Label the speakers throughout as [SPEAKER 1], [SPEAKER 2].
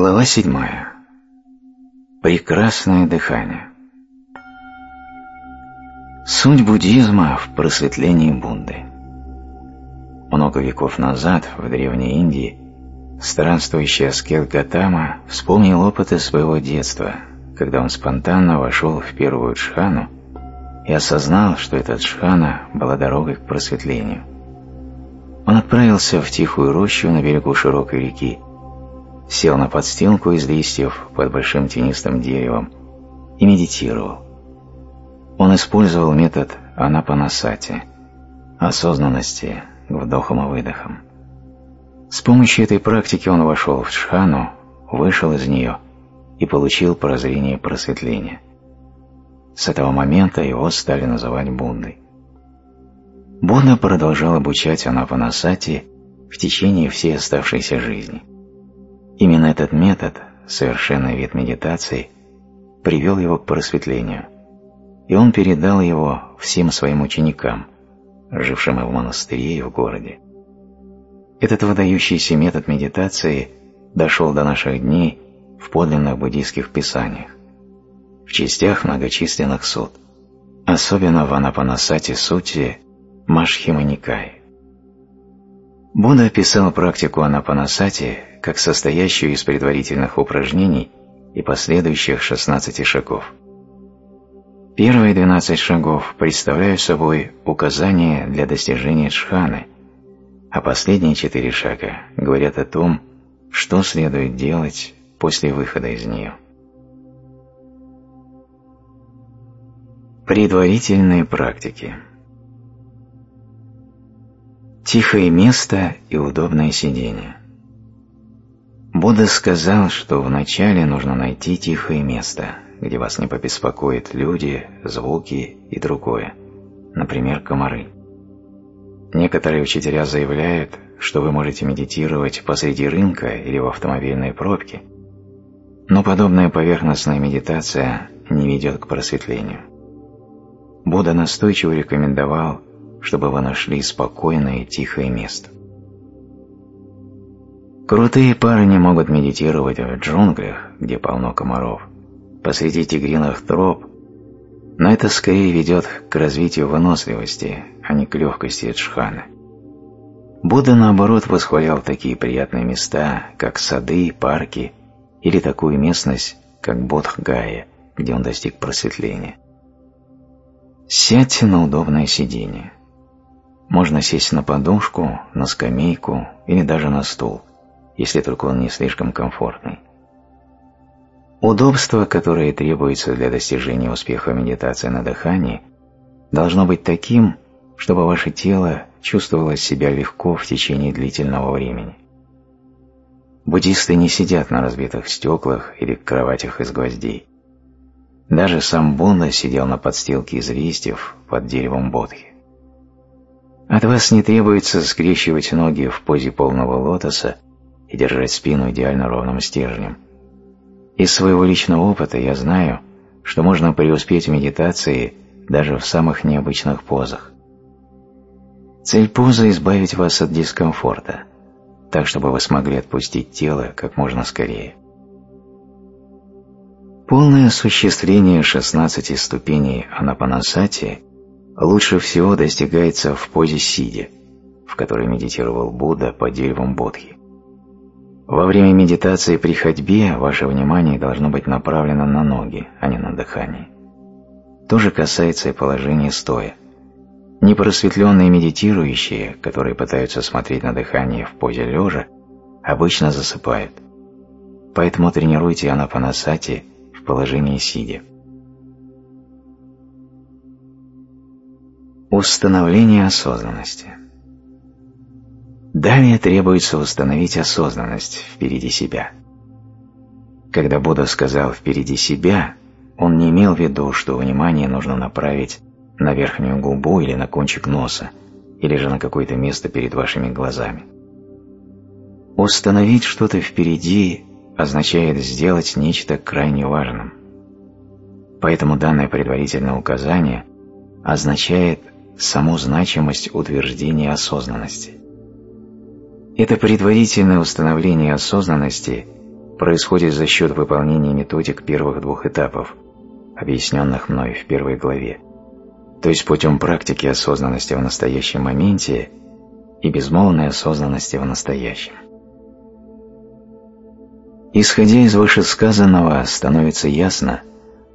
[SPEAKER 1] Глава седьмая. Прекрасное дыхание. Суть буддизма в просветлении Будды. Много веков назад в Древней Индии странствующий аскет Гатама вспомнил опыты своего детства, когда он спонтанно вошел в первую джхану и осознал, что эта джхана была дорогой к просветлению. Он отправился в тихую рощу на берегу широкой реки, сел на подстилку из листьев под большим тенистым деревом и медитировал. Он использовал метод анапанасати, осознанности вдохом и выдохом. С помощью этой практики он вошел в джхану, вышел из нее и получил прозрение просветления. С этого момента его стали называть Буддой. Будда продолжал обучать анапанасати в течение всей оставшейся жизни. Именно этот метод, совершенный вид медитации, привел его к просветлению, и он передал его всем своим ученикам, жившим и в монастыре, и в городе. Этот выдающийся метод медитации дошел до наших дней в подлинных буддийских писаниях, в частях многочисленных суд, особенно в Анапанасати Сути Машхима Никае. Будда описал практику Анапанасати как состоящую из предварительных упражнений и последующих 16 шагов. Первые 12 шагов представляют собой указания для достижения джханы, а последние 4 шага говорят о том, что следует делать после выхода из нее. Предварительные практики – Тихое место и удобное сидение. Будда сказал, что вначале нужно найти тихое место, где вас не побеспокоят люди, звуки и другое, например, комары. Некоторые учителя заявляют, что вы можете медитировать посреди рынка или в автомобильной пробке, но подобная поверхностная медитация не ведет к просветлению. Будда настойчиво рекомендовал чтобы вы нашли спокойное и тихое место. Крутые парни могут медитировать в джунглях, где полно комаров, посреди тигриных троп, но это скорее ведет к развитию выносливости, а не к легкости джханы. Будда, наоборот, восхвалял такие приятные места, как сады, парки или такую местность, как Бодхгая, где он достиг просветления. Сядьте на удобное сиденье. Можно сесть на подушку, на скамейку или даже на стул, если только он не слишком комфортный. Удобство, которое требуется для достижения успеха медитации на дыхании, должно быть таким, чтобы ваше тело чувствовало себя легко в течение длительного времени. Буддисты не сидят на разбитых стеклах или кроватях из гвоздей. Даже сам Будда сидел на подстилке из листьев под деревом Бодхи. От вас не требуется скрещивать ноги в позе полного лотоса и держать спину идеально ровным стержнем. Из своего личного опыта я знаю, что можно преуспеть в медитации даже в самых необычных позах. Цель позы – избавить вас от дискомфорта, так чтобы вы смогли отпустить тело как можно скорее. Полное осуществление 16 ступеней анапанасати лучше всего достигается в позе сидя, в которой медитировал Будда под деревом Бодхи. Во время медитации при ходьбе ваше внимание должно быть направлено на ноги, а не на дыхание. То же касается и положения стоя. Непросветленные медитирующие, которые пытаются смотреть на дыхание в позе лежа, обычно засыпают. Поэтому тренируйте анапанасати в положении сидя. Установление осознанности. Далее требуется установить осознанность впереди себя. Когда Будда сказал «впереди себя», он не имел в виду, что внимание нужно направить на верхнюю губу или на кончик носа, или же на какое-то место перед вашими глазами. Установить что-то впереди означает сделать нечто крайне важным. Поэтому данное предварительное указание означает саму значимость утверждения осознанности. Это предварительное установление осознанности происходит за счет выполнения методик первых двух этапов, объясненных мной в первой главе, то есть путем практики осознанности в настоящем моменте и безмолвной осознанности в настоящем. Исходя из вышесказанного, становится ясно,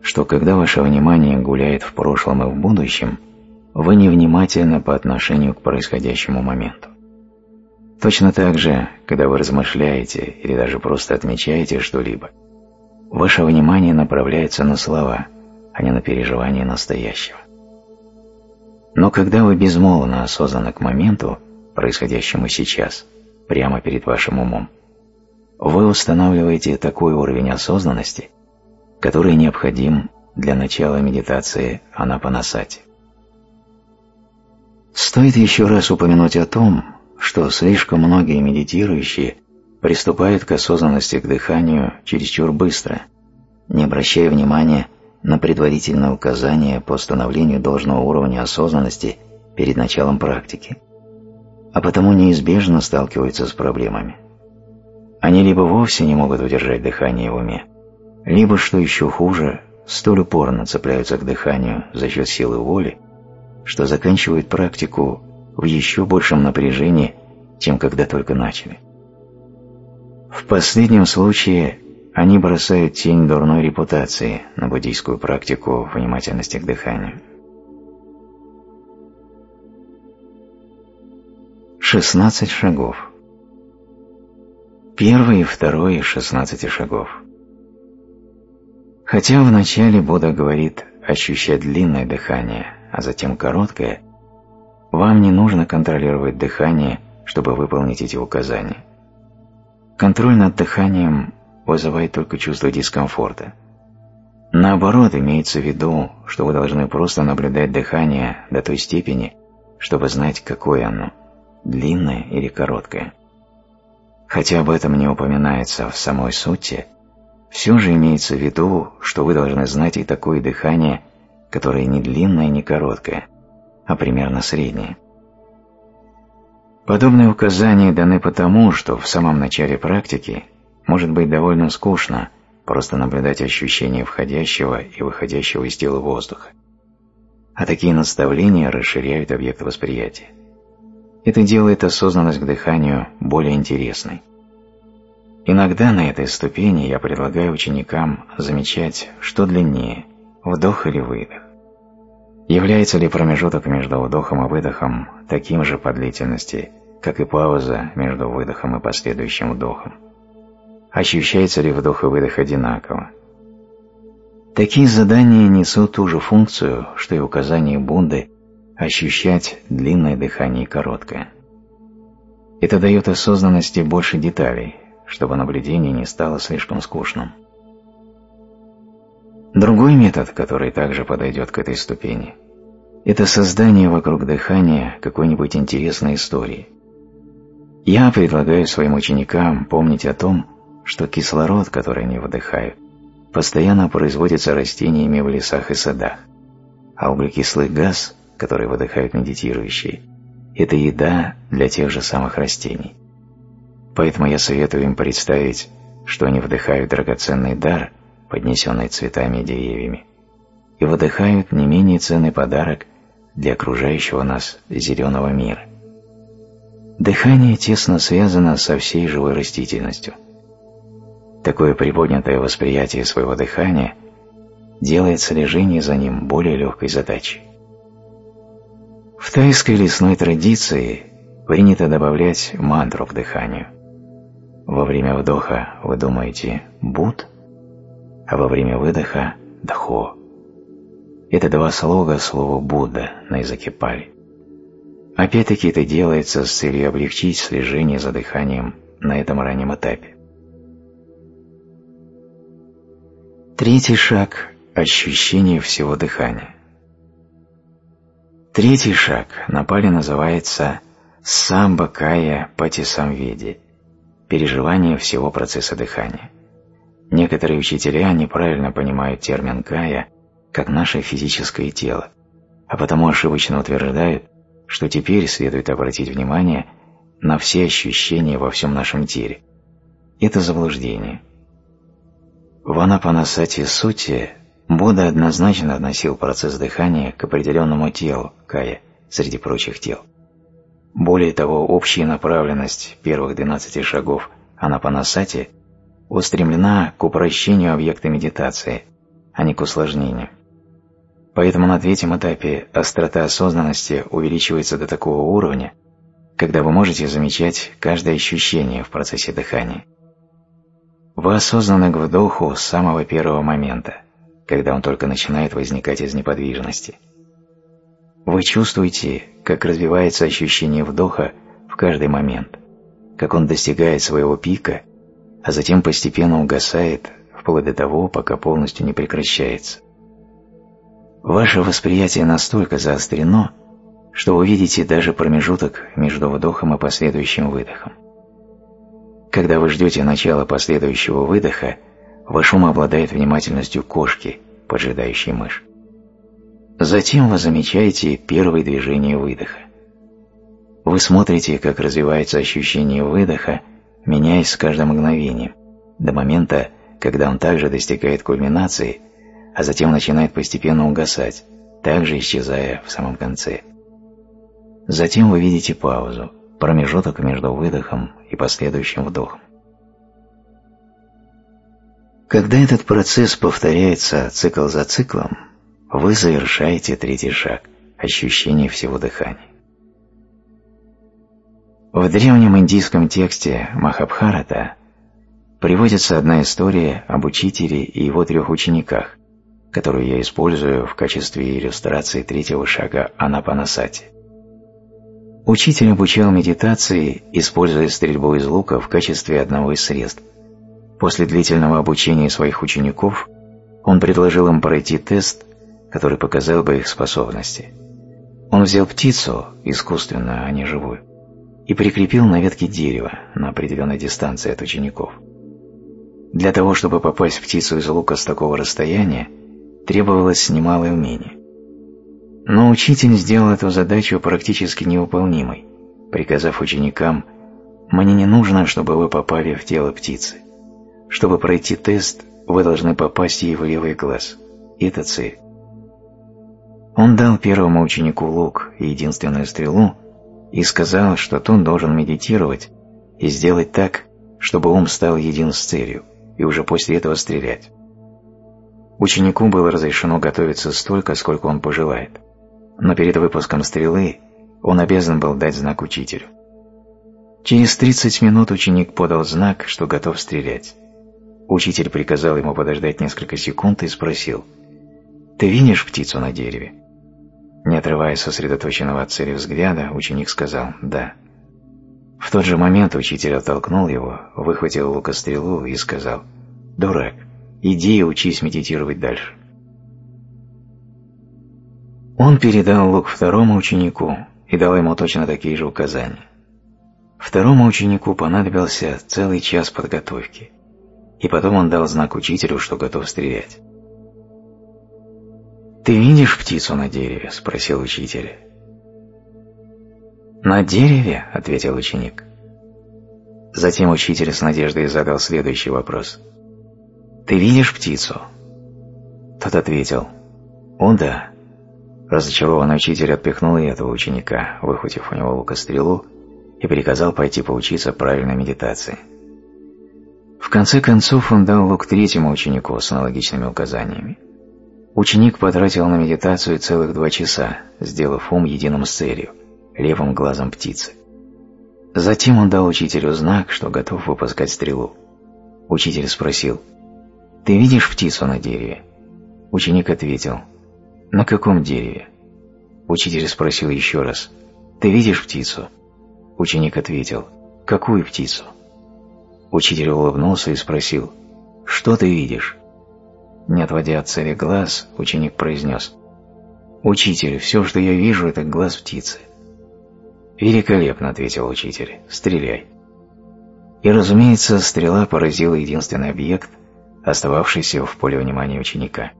[SPEAKER 1] что когда ваше внимание гуляет в прошлом и в будущем, вы невнимательны по отношению к происходящему моменту. Точно так же, когда вы размышляете или даже просто отмечаете что-либо, ваше внимание направляется на слова, а не на переживание настоящего. Но когда вы безмолвно осознаны к моменту, происходящему сейчас, прямо перед вашим умом, вы устанавливаете такой уровень осознанности, который необходим для начала медитации Анапанасати. Стоит еще раз упомянуть о том, что слишком многие медитирующие приступают к осознанности к дыханию чересчур быстро, не обращая внимания на предварительное указание по установлению должного уровня осознанности перед началом практики, а потому неизбежно сталкиваются с проблемами. Они либо вовсе не могут удержать дыхание в уме, либо, что еще хуже, столь упорно цепляются к дыханию за счет силы воли, что заканчивают практику в еще большем напряжении, чем когда только начали. В последнем случае они бросают тень дурной репутации на буддийскую практику внимательности к дыханию. 16 шагов. Первый и второй из 16 шагов. Хотя вначале Будда говорит ощущать длинное дыхание, а затем короткое, вам не нужно контролировать дыхание, чтобы выполнить эти указания. Контроль над дыханием вызывает только чувство дискомфорта. Наоборот, имеется в виду, что вы должны просто наблюдать дыхание до той степени, чтобы знать, какое оно – длинное или короткое. Хотя об этом не упоминается в самой сути, все же имеется в виду, что вы должны знать и такое дыхание, которое не длинное, не короткое, а примерно среднее. Подобные указания даны потому, что в самом начале практики может быть довольно скучно просто наблюдать ощущения входящего и выходящего из тела воздуха. А такие наставления расширяют объект восприятия. Это делает осознанность к дыханию более интересной. Иногда на этой ступени я предлагаю ученикам замечать, что длиннее – вдох или выдох. Является ли промежуток между вдохом и выдохом таким же по длительности, как и пауза между выдохом и последующим вдохом? Ощущается ли вдох и выдох одинаково? Такие задания несут ту же функцию, что и указание Бунды ощущать длинное дыхание и короткое. Это дает осознанности больше деталей, чтобы наблюдение не стало слишком скучным. Другой метод, который также подойдет к этой ступени, это создание вокруг дыхания какой-нибудь интересной истории. Я предлагаю своим ученикам помнить о том, что кислород, который они вдыхают, постоянно производится растениями в лесах и садах, а углекислый газ которые выдыхают медитирующие, это еда для тех же самых растений. Поэтому я советую им представить, что они вдыхают драгоценный дар, поднесенный цветами и деревьями, и выдыхают не менее ценный подарок для окружающего нас зеленого мира. Дыхание тесно связано со всей живой растительностью. Такое приподнятое восприятие своего дыхания делает слежение за ним более легкой задачей. В тайской лесной традиции принято добавлять мантру к дыханию. Во время вдоха вы думаете «буд», а во время выдоха «дхо». Это два слога слова «Будда» на языке пали. Опять-таки это делается с целью облегчить слежение за дыханием на этом раннем этапе. Третий шаг – ощущение всего дыхания. Третий шаг на пале называется самбакая кая патисамведи – переживание всего процесса дыхания. Некоторые учителя неправильно понимают термин кая как наше физическое тело, а потому ошибочно утверждают, что теперь следует обратить внимание на все ощущения во всем нашем теле. Это заблуждение. В Анапанасати Сути Будда однозначно относил процесс дыхания к определенному телу, кая, среди прочих тел. Более того, общая направленность первых 12 шагов Анапанасати устремлена к упрощению объекта медитации, а не к усложнению. Поэтому на третьем этапе острота осознанности увеличивается до такого уровня, когда вы можете замечать каждое ощущение в процессе дыхания. Вы осознаны к вдоху с самого первого момента, когда он только начинает возникать из неподвижности. Вы чувствуете, как развивается ощущение вдоха в каждый момент, как он достигает своего пика, а затем постепенно угасает вплоть до того, пока полностью не прекращается. Ваше восприятие настолько заострено, что вы видите даже промежуток между вдохом и последующим выдохом. Когда вы ждете начала последующего выдоха, ваш ум обладает внимательностью кошки, поджидающей мышь. Затем вы замечаете первые движения выдоха. Вы смотрите, как развивается ощущение выдоха, меняясь с каждым мгновением, до момента, когда он также достигает кульминации – а затем начинает постепенно угасать, также исчезая в самом конце. Затем вы видите паузу, промежуток между выдохом и последующим вдохом. Когда этот процесс повторяется цикл за циклом, вы завершаете третий шаг – ощущение всего дыхания. В древнем индийском тексте Махабхарата приводится одна история об учителе и его трех учениках, которую я использую в качестве иллюстрации третьего шага Анапанасати. Учитель обучал медитации, используя стрельбу из лука в качестве одного из средств. После длительного обучения своих учеников он предложил им пройти тест, который показал бы их способности. Он взял птицу, искусственную, а не живую, и прикрепил на ветке дерева на определенной дистанции от учеников. Для того, чтобы попасть в птицу из лука с такого расстояния, требовалось немалое умение. Но учитель сделал эту задачу практически невыполнимой, приказав ученикам «Мне не нужно, чтобы вы попали в тело птицы. Чтобы пройти тест, вы должны попасть ей в левый глаз. Это цель». Он дал первому ученику лук и единственную стрелу и сказал, что тот должен медитировать и сделать так, чтобы ум стал един с целью, и уже после этого стрелять. Ученику было разрешено готовиться столько, сколько он пожелает, но перед выпуском стрелы он обязан был дать знак учителю. Через 30 минут ученик подал знак, что готов стрелять. Учитель приказал ему подождать несколько секунд и спросил, «Ты видишь птицу на дереве?» Не отрывая сосредоточенного от цели взгляда, ученик сказал «да». В тот же момент учитель оттолкнул его, выхватил лукострелу и сказал «дурак, Иди и учись медитировать дальше. Он передал лук второму ученику и дал ему точно такие же указания. Второму ученику понадобился целый час подготовки, и потом он дал знак учителю, что готов стрелять. «Ты видишь птицу на дереве?» – спросил учитель. «На дереве?» – ответил ученик. Затем учитель с надеждой задал следующий вопрос – «Ты видишь птицу?» Тот ответил «О да». Разочарованный учитель отпихнул и этого ученика, выхватив у него лукострелу, и приказал пойти поучиться правильной медитации. В конце концов он дал лук третьему ученику с аналогичными указаниями. Ученик потратил на медитацию целых два часа, сделав ум единым с целью, левым глазом птицы. Затем он дал учителю знак, что готов выпускать стрелу. Учитель спросил – «Ты видишь птицу на дереве?» Ученик ответил, «На каком дереве?» Учитель спросил еще раз, «Ты видишь птицу?» Ученик ответил, «Какую птицу?» Учитель улыбнулся и спросил, «Что ты видишь?» Не отводя от цели глаз, ученик произнес, «Учитель, все, что я вижу, это глаз птицы». «Великолепно», — ответил учитель, — «стреляй». И, разумеется, стрела поразила единственный объект — остававшийся в поле внимания ученика.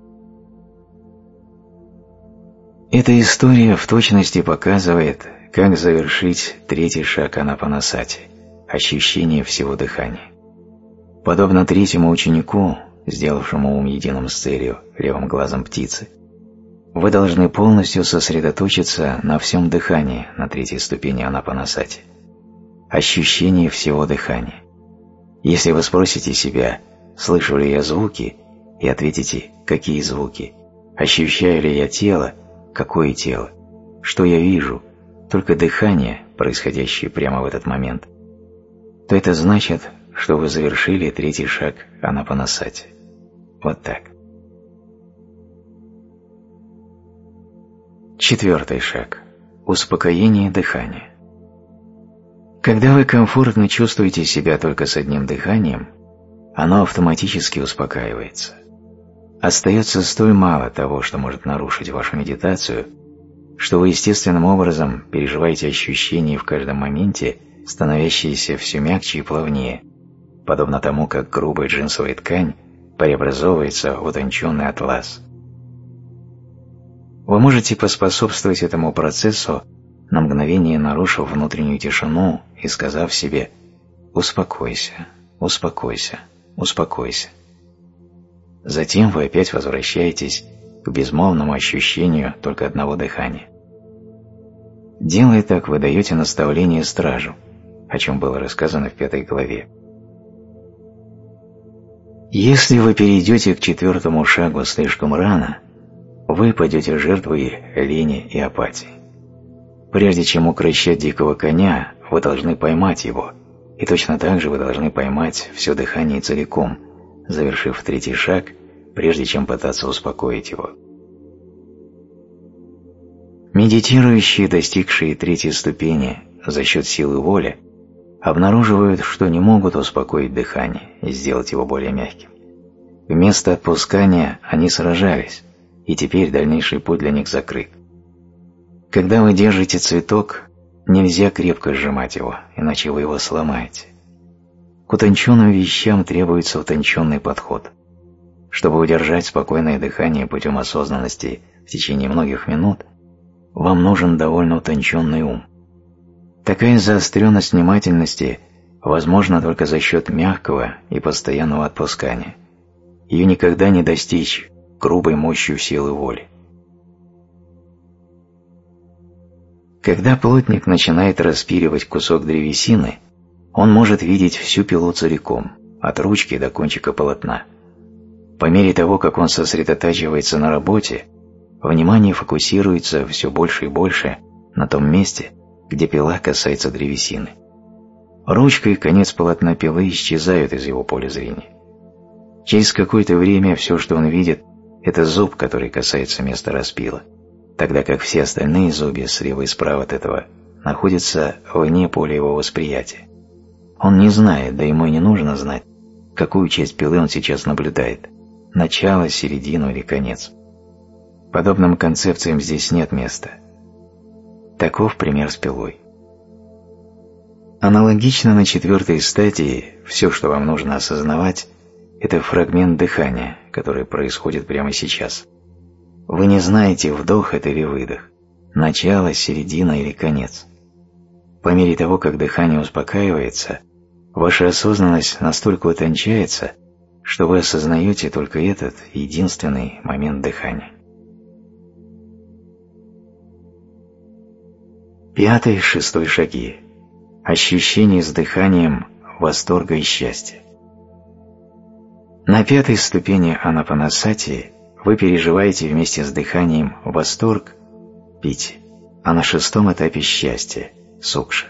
[SPEAKER 1] Эта история в точности показывает, как завершить третий шаг Анапанасати – ощущение всего дыхания. Подобно третьему ученику, сделавшему ум единым с целью, левым глазом птицы, вы должны полностью сосредоточиться на всем дыхании на третьей ступени анапанасати. Ощущение всего дыхания. Если вы спросите себя, слышу ли я звуки, и ответите, какие звуки, ощущаю ли я тело, какое тело, что я вижу, только дыхание, происходящее прямо в этот момент, то это значит, что вы завершили третий шаг анапанасати. Вот так. Четвертый шаг. Успокоение дыхания. Когда вы комфортно чувствуете себя только с одним дыханием, оно автоматически успокаивается. Остается столь мало того, что может нарушить вашу медитацию, что вы естественным образом переживаете ощущения в каждом моменте, становящиеся все мягче и плавнее, подобно тому, как грубая джинсовая ткань преобразовывается в утонченный атлас. Вы можете поспособствовать этому процессу, на мгновение нарушив внутреннюю тишину и сказав себе «Успокойся, успокойся, успокойся». Затем вы опять возвращаетесь к безмолвному ощущению только одного дыхания. Делая так, вы даете наставление стражу, о чем было рассказано в пятой главе. Если вы перейдете к четвертому шагу слишком рано, вы пойдете жертвой лени и апатии. Прежде чем укращать дикого коня, вы должны поймать его, и точно так же вы должны поймать все дыхание целиком, завершив третий шаг, прежде чем пытаться успокоить его. Медитирующие, достигшие третьей ступени за счет силы воли, обнаруживают, что не могут успокоить дыхание и сделать его более мягким. Вместо отпускания они сражались, и теперь дальнейший путь для них закрыт. Когда вы держите цветок, нельзя крепко сжимать его, иначе вы его сломаете. К утонченным вещам требуется утонченный подход. Чтобы удержать спокойное дыхание путем осознанности в течение многих минут, вам нужен довольно утонченный ум – Такая заостренность внимательности возможна только за счет мягкого и постоянного отпускания. Ее никогда не достичь грубой мощью силы воли. Когда плотник начинает распиливать кусок древесины, он может видеть всю пилу целиком, от ручки до кончика полотна. По мере того, как он сосредотачивается на работе, внимание фокусируется все больше и больше на том месте, где пила касается древесины. Ручка и конец полотна пилы исчезают из его поля зрения. Через какое-то время все, что он видит, это зуб, который касается места распила, тогда как все остальные зубья слева и справа от этого находятся вне поля его восприятия. Он не знает, да ему и не нужно знать, какую часть пилы он сейчас наблюдает – начало, середину или конец. Подобным концепциям здесь нет места – Таков пример с пилой. Аналогично на четвертой стадии все, что вам нужно осознавать, это фрагмент дыхания, который происходит прямо сейчас. Вы не знаете, вдох это или выдох, начало, середина или конец. По мере того, как дыхание успокаивается, ваша осознанность настолько утончается, что вы осознаете только этот единственный момент дыхания. Пятый, шестой шаги. Ощущение с дыханием восторга и счастья. На пятой ступени анапанасати вы переживаете вместе с дыханием восторг, пить, а на шестом этапе счастье, сукша.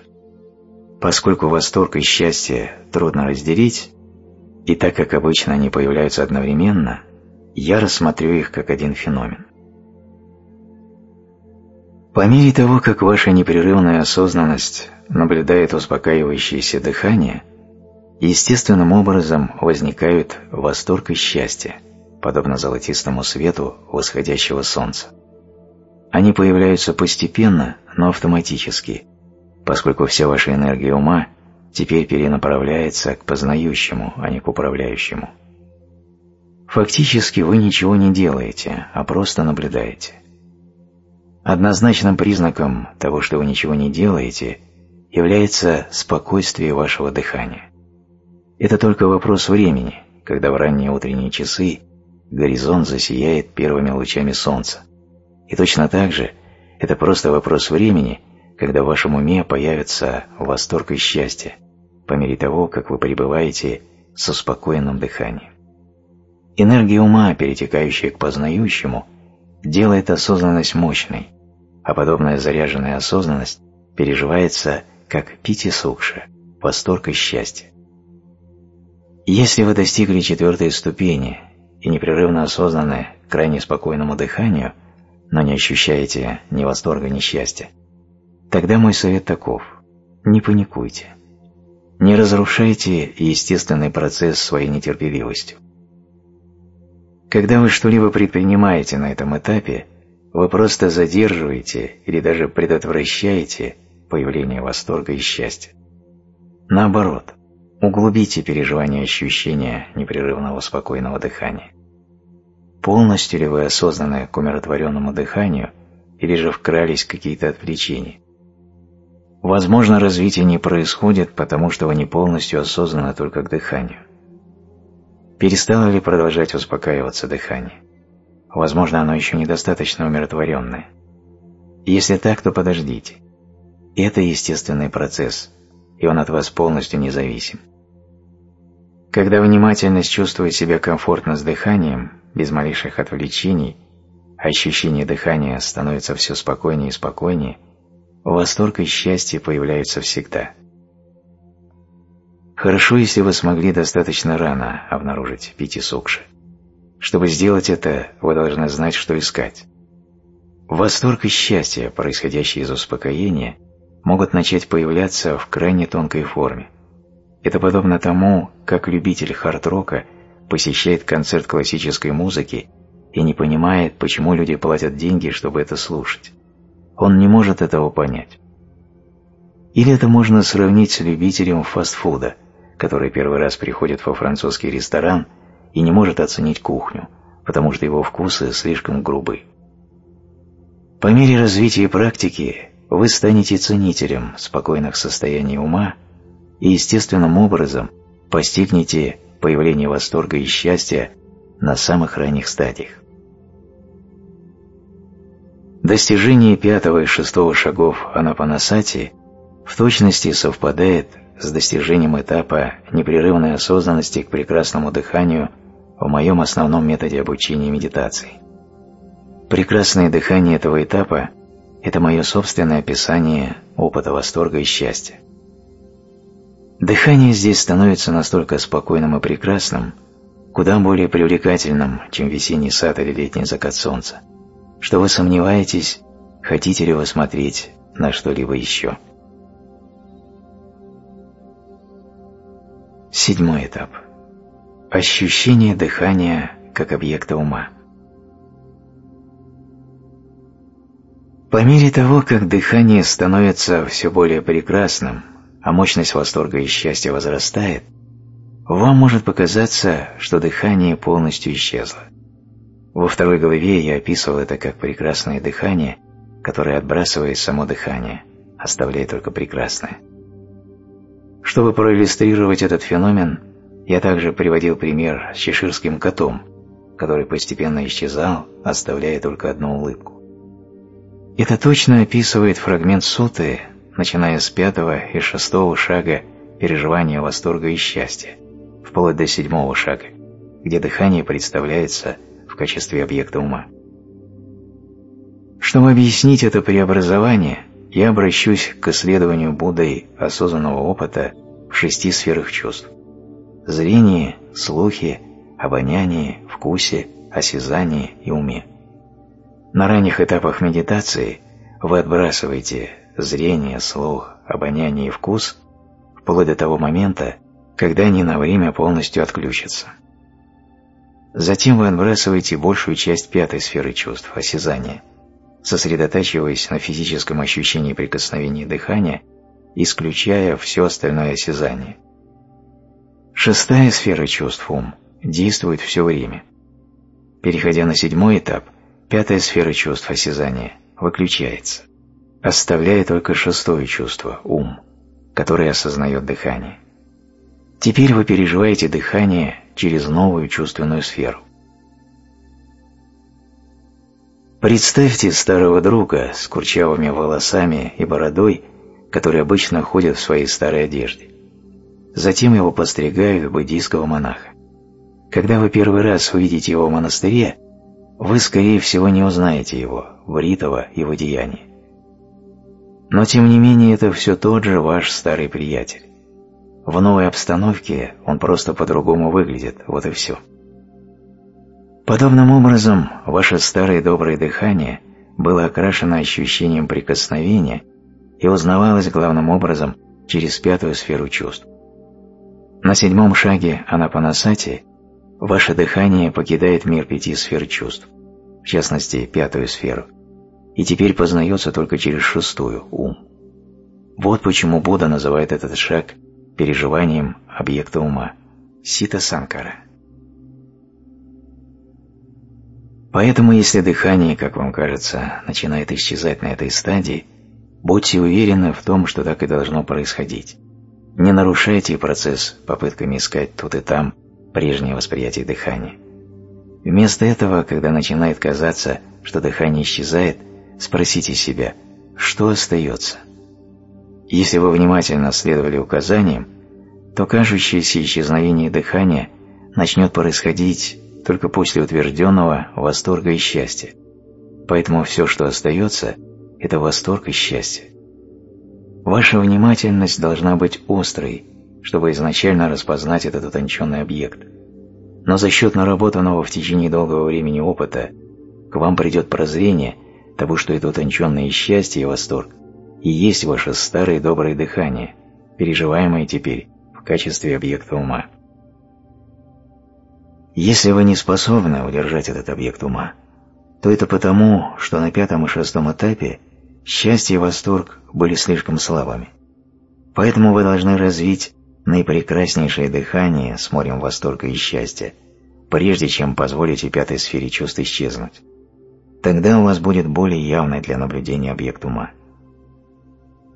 [SPEAKER 1] Поскольку восторг и счастье трудно разделить, и так как обычно они появляются одновременно, я рассмотрю их как один феномен. По мере того, как ваша непрерывная осознанность наблюдает успокаивающееся дыхание, естественным образом возникают восторг и счастье, подобно золотистому свету восходящего солнца. Они появляются постепенно, но автоматически, поскольку вся ваша энергия ума теперь перенаправляется к познающему, а не к управляющему. Фактически вы ничего не делаете, а просто наблюдаете. Однозначным признаком того, что вы ничего не делаете, является спокойствие вашего дыхания. Это только вопрос времени, когда в ранние утренние часы горизонт засияет первыми лучами солнца. И точно так же это просто вопрос времени, когда в вашем уме появится восторг и счастье, по мере того, как вы пребываете со спокойным дыханием. Энергия ума, перетекающая к познающему, делает осознанность мощной, а подобная заряженная осознанность переживается как пити сукша, восторг и счастье. Если вы достигли четвертой ступени и непрерывно осознаны крайне спокойному дыханию, но не ощущаете ни восторга, ни счастья, тогда мой совет таков – не паникуйте. Не разрушайте естественный процесс своей нетерпеливостью. Когда вы что-либо предпринимаете на этом этапе, вы просто задерживаете или даже предотвращаете появление восторга и счастья. Наоборот, углубите переживание ощущения непрерывного спокойного дыхания. Полностью ли вы осознаны к умиротворенному дыханию или же вкрались какие-то отвлечения? Возможно, развитие не происходит, потому что вы не полностью осознаны только к дыханию. Перестало ли продолжать успокаиваться дыхание? Возможно, оно еще недостаточно умиротворенное. Если так, то подождите. Это естественный процесс, и он от вас полностью независим. Когда внимательность чувствует себя комфортно с дыханием, без малейших отвлечений, ощущение дыхания становится все спокойнее и спокойнее, Восторг и счастье появляются всегда. Хорошо, если вы смогли достаточно рано обнаружить пяти сукши. Чтобы сделать это, вы должны знать, что искать. Восторг и счастье, происходящие из успокоения, могут начать появляться в крайне тонкой форме. Это подобно тому, как любитель хард-рока посещает концерт классической музыки и не понимает, почему люди платят деньги, чтобы это слушать. Он не может этого понять. Или это можно сравнить с любителем фастфуда, который первый раз приходит во французский ресторан и не может оценить кухню, потому что его вкусы слишком грубы. По мере развития практики вы станете ценителем спокойных состояний ума и естественным образом постигнете появление восторга и счастья на самых ранних стадиях. Достижение пятого и шестого шагов анапанасати в точности совпадает с достижением этапа непрерывной осознанности к прекрасному дыханию в моем основном методе обучения медитации. Прекрасное дыхание этого этапа – это мое собственное описание опыта восторга и счастья. Дыхание здесь становится настолько спокойным и прекрасным, куда более привлекательным, чем весенний сад или летний закат солнца – что вы сомневаетесь, хотите ли вы смотреть на что-либо еще. Седьмой этап. Ощущение дыхания как объекта ума. По мере того, как дыхание становится все более прекрасным, а мощность восторга и счастья возрастает, вам может показаться, что дыхание полностью исчезло. Во второй главе я описывал это как прекрасное дыхание, которое отбрасывает само дыхание, оставляя только прекрасное. Чтобы проиллюстрировать этот феномен, я также приводил пример с чеширским котом, который постепенно исчезал, оставляя только одну улыбку. Это точно описывает фрагмент суты, начиная с пятого и шестого шага переживания восторга и счастья, вплоть до седьмого шага, где дыхание представляется в качестве объекта ума. Чтобы объяснить это преобразование, я обращусь к исследованию Буддой осознанного опыта в шести сферах чувств – зрении, слухе, обонянии, вкусе, осязании и уме. На ранних этапах медитации вы отбрасываете зрение, слух, обоняние и вкус вплоть до того момента, когда они на время полностью отключатся – Затем вы отбрасываете большую часть пятой сферы чувств – осязания, сосредотачиваясь на физическом ощущении прикосновения дыхания, исключая все остальное осязание. Шестая сфера чувств – ум – действует все время. Переходя на седьмой этап, пятая сфера чувств осязания выключается, оставляя только шестое чувство – ум, которое осознает дыхание. Теперь вы переживаете дыхание через новую чувственную сферу. Представьте старого друга с курчавыми волосами и бородой, который обычно ходит в своей старой одежде. Затем его постригают в буддийского монаха. Когда вы первый раз увидите его в монастыре, вы, скорее всего, не узнаете его, бритого и в одеянии. Но, тем не менее, это все тот же ваш старый приятель. В новой обстановке он просто по-другому выглядит, вот и все. Подобным образом, ваше старое доброе дыхание было окрашено ощущением прикосновения и узнавалось главным образом через пятую сферу чувств. На седьмом шаге Анапанасати ваше дыхание покидает мир пяти сфер чувств, в частности, пятую сферу, и теперь познается только через шестую – ум. Вот почему Будда называет этот шаг переживанием объекта ума – сита санкара. Поэтому, если дыхание, как вам кажется, начинает исчезать на этой стадии, будьте уверены в том, что так и должно происходить. Не нарушайте процесс попытками искать тут и там прежнее восприятие дыхания. Вместо этого, когда начинает казаться, что дыхание исчезает, спросите себя, что остается. Если вы внимательно следовали указаниям, то кажущееся исчезновение дыхания начнет происходить только после утвержденного восторга и счастья. Поэтому все, что остается, это восторг и счастье. Ваша внимательность должна быть острой, чтобы изначально распознать этот утонченный объект. Но за счет наработанного в течение долгого времени опыта к вам придет прозрение того, что это утонченное счастье и восторг и есть ваше старое доброе дыхание, переживаемое теперь в качестве объекта ума. Если вы не способны удержать этот объект ума, то это потому, что на пятом и шестом этапе счастье и восторг были слишком слабыми. Поэтому вы должны развить наипрекраснейшее дыхание с морем восторга и счастья, прежде чем позволите пятой сфере чувств исчезнуть. Тогда у вас будет более явный для наблюдения объект ума.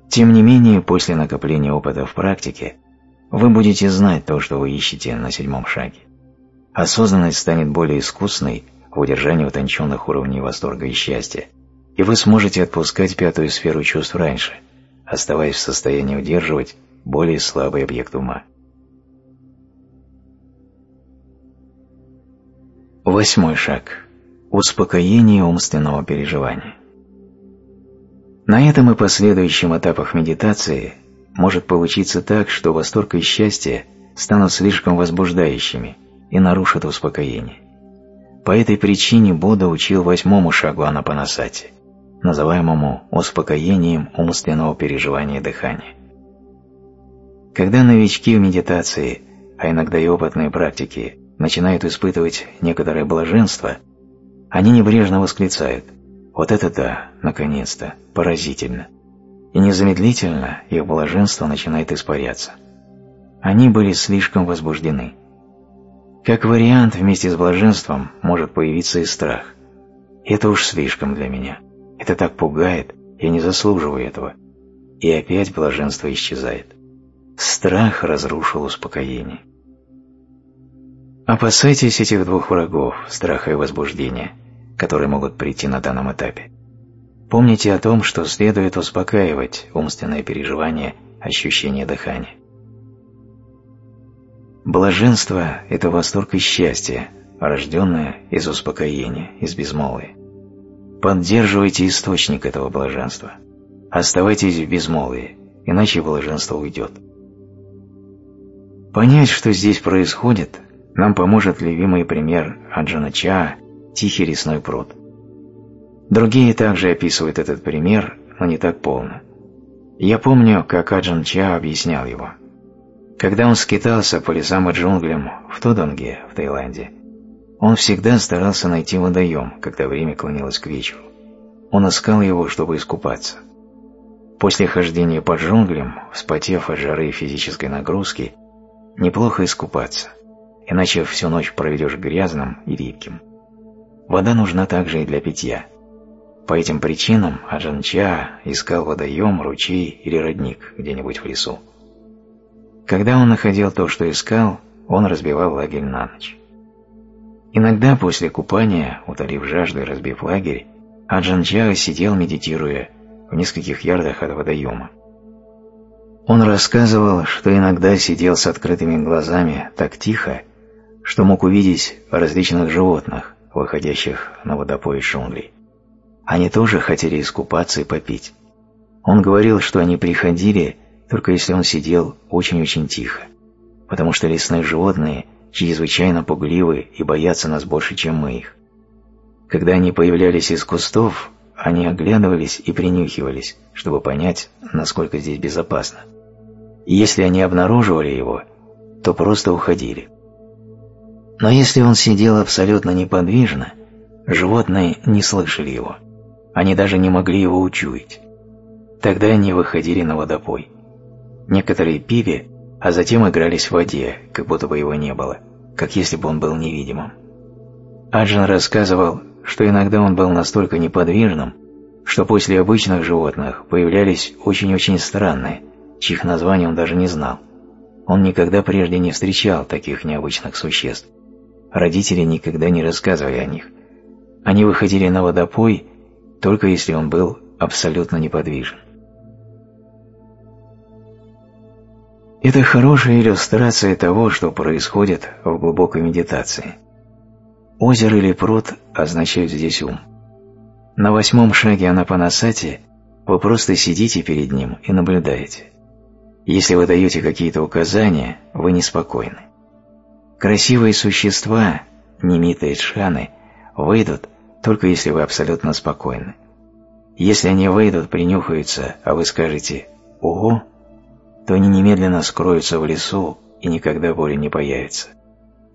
[SPEAKER 1] Тем не менее, после накопления опыта в практике, вы будете знать то, что вы ищете на седьмом шаге. Осознанность станет более искусной в удержании утонченных уровней восторга и счастья, и вы сможете отпускать пятую сферу чувств раньше, оставаясь в состоянии удерживать более слабый объект ума. Восьмой шаг. Успокоение умственного переживания. На этом и последующем этапах медитации может получиться так, что восторг и счастье станут слишком возбуждающими и нарушат успокоение. По этой причине Будда учил восьмому шагу Анапанасати – называемому успокоением умственного переживания дыхания. Когда новички в медитации, а иногда и опытные практики, начинают испытывать некоторое блаженство, они небрежно восклицают «Вот это да, наконец-то, поразительно!» И незамедлительно их блаженство начинает испаряться. Они были слишком возбуждены. Как вариант, вместе с блаженством может появиться и страх. Это уж слишком для меня. Это так пугает, я не заслуживаю этого. И опять блаженство исчезает. Страх разрушил успокоение. Опасайтесь этих двух врагов, страха и возбуждения, которые могут прийти на данном этапе. Помните о том, что следует успокаивать умственное переживание, ощущение дыхания. Блаженство – это восторг и счастье, рожденное из успокоения, из безмолвия. Поддерживайте источник этого блаженства. Оставайтесь в безмолвии, иначе блаженство уйдет. Понять, что здесь происходит, нам поможет любимый пример Аджана Ча «Тихий лесной пруд». Другие также описывают этот пример, но не так полно. Я помню, как Аджан Ча объяснял его. Когда он скитался по лесам и джунглям в Тодонге, в Таиланде, он всегда старался найти водоем, когда время клонилось к вечеру. Он искал его, чтобы искупаться. После хождения по джунглям, вспотев от жары и физической нагрузки, неплохо искупаться, иначе всю ночь проведешь грязным и липким. Вода нужна также и для питья. По этим причинам Аджанча искал водоем, ручей или родник где-нибудь в лесу. Когда он находил то, что искал, он разбивал лагерь на ночь. Иногда после купания, утолив жажду и разбив лагерь, Аджан Чао сидел, медитируя, в нескольких ярдах от водоема. Он рассказывал, что иногда сидел с открытыми глазами так тихо, что мог увидеть различных животных, выходящих на водопой джунглей. Они тоже хотели искупаться и попить. Он говорил, что они приходили, только если он сидел очень-очень тихо, потому что лесные животные чрезвычайно пугливы и боятся нас больше, чем мы их. Когда они появлялись из кустов, они оглядывались и принюхивались, чтобы понять, насколько здесь безопасно. И если они обнаруживали его, то просто уходили. Но если он сидел абсолютно неподвижно, животные не слышали его. Они даже не могли его учуять. Тогда они выходили на водопой. Некоторые пили, а затем игрались в воде, как будто бы его не было, как если бы он был невидимым. Аджин рассказывал, что иногда он был настолько неподвижным, что после обычных животных появлялись очень-очень странные, чьих названий он даже не знал. Он никогда прежде не встречал таких необычных существ. Родители никогда не рассказывали о них. Они выходили на водопой, только если он был абсолютно неподвижен. Это хорошая иллюстрация того, что происходит в глубокой медитации. Озеро или пруд означают здесь ум. На восьмом шаге Анапанасати вы просто сидите перед ним и наблюдаете. Если вы даете какие-то указания, вы неспокойны. Красивые существа, немиты и выйдут, только если вы абсолютно спокойны. Если они выйдут, принюхаются, а вы скажете «Ого», то они немедленно скроются в лесу и никогда более не появятся.